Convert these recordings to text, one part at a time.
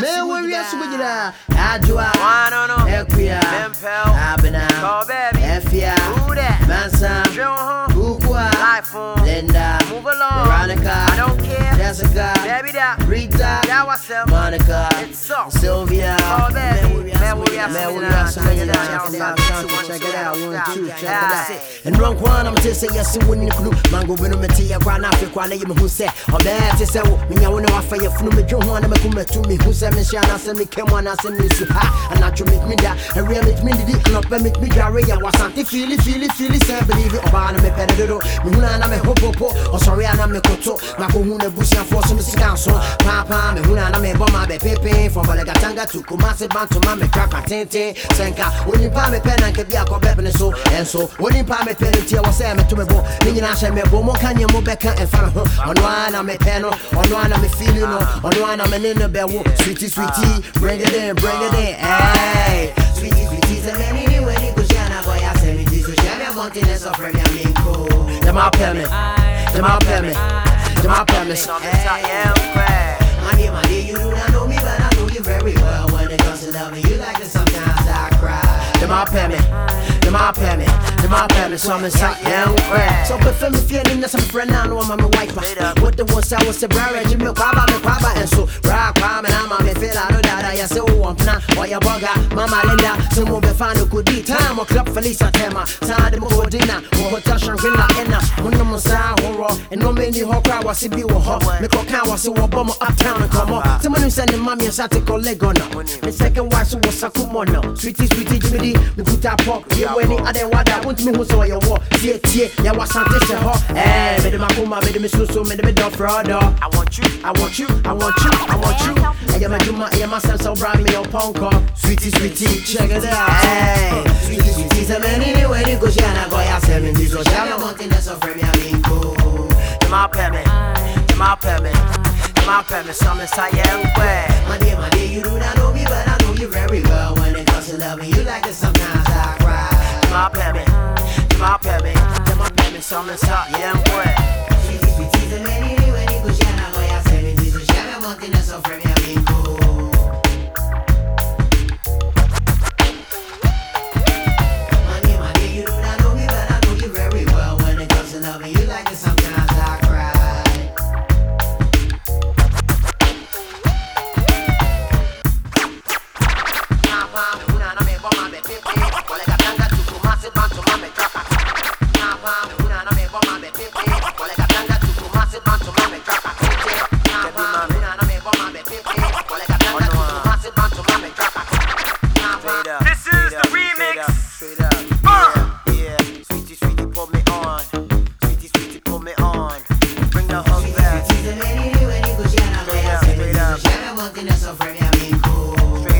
Me wo wiase mu nyinaa Wano no. abena ɛfia mansa Drill, huh? kukua. Life on. linda veronica. I don't care. jessica. Baby that. rita. That was monica. Sylvia. Baby. Wiase mu wo wiase nyinaa. Me wo mu wiase mu nyinaa. nyinaa. Check it Check out. One, Check it out. One, two. Check it out. And run kwan I'm just say yes you clue mango when me tea kwa na fe kwa na yim hu say? O be te say wo me nya wo ne wa fa ye funu me dwo ho na me kuma tu me. Hu say me sha na say me kem na say me su ha and I make me da and real make me didi and up make me jare ya. Wa santi feel it feel it feel it say believe it. Oba na me pere do me na na me hopo po o oh, sorry na me koto ma ko hu na busia for so me sika so. Pa pa me hu na na me bo ma be pepe from Bolgatanga to Kumasi Bantu ma me crap atente senka oni pa me pen anke bia ko bebe ne so enso. Oni pa me pen tie wo say me me bo hye me bo. Mo kan ye mo beka e fa ho ono ana me pen no ana me feel no ono ana me ne ne be wo sweetie sweetie bring it in bring it in hey sweetie sweetie se me ni ni we ni ko jana go ya se mi ti so jana me ne so fra mi aminko dem a pay me dem a pay me dem a pay me eh. Some top, yeah, I'm crack. Money, money, you do not know me, but I very well. When it comes to loving you like this, sometimes I cry. Them all pay me, them all pay me, them all pay me. Some inside, yeah, I'm crack. So, for me, feeling that's some friend, I know I'm my wife. What the ones I was a brother, Jimmy, Baba, me, Baba, and so, rock, Baba, and I'm a me feel I know that I say, oh, I'm why you bugger, Mama Linda, some will be found who could be time or club Felisa Tema, time to go dinner, or hotel Shangri-La, and my side horror, and no many hawk cry was to be with her. Me cock can was a bummer uptown and come on. Someone who send mommy and shot to go leg on her. My second wife so was a kumono. Sweetie, sweetie, Jimmy, me put that pop. Yeah, when it other water, want me who saw your war. Yeah, yeah, yeah, was something to her. Eh, me the makuma, me the miss so me dog fraud. I want you. I want you, I want you, I want you. I am a Juma, I am a sense of brand me on Ponko. Sweetie, sweetie, check it out. Hey, sweetie, sweetie, se me ni ni we ni ko shana go ya se me di so shana monte ne so frame ya minko. Them all Them all pay me. Them all pay me. Some inside, yeah, I'm crack. My dear, my dear, you do not know me, but I know you very well. When it comes to loving you like this, sometimes I cry. Me. Them all pay me. Them all pay me. Some inside, yeah, I'm crack.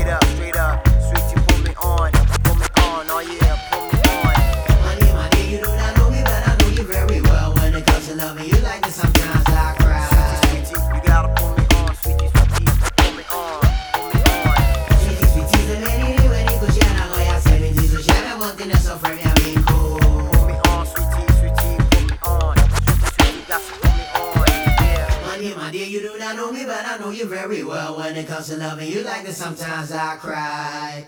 Up, straight up. Sweetie, put me on. Put me on. Oh yeah, put me on. My dear, my dear, you do not know me, but I know you very well. When it comes to loving, you like it sometimes I cry. Sweetie, sweetie, you gotta put me on. Sweetie, sweetie, put me on. Put me on. Put me but I know you very well. When it comes to loving you like this, sometimes I cry.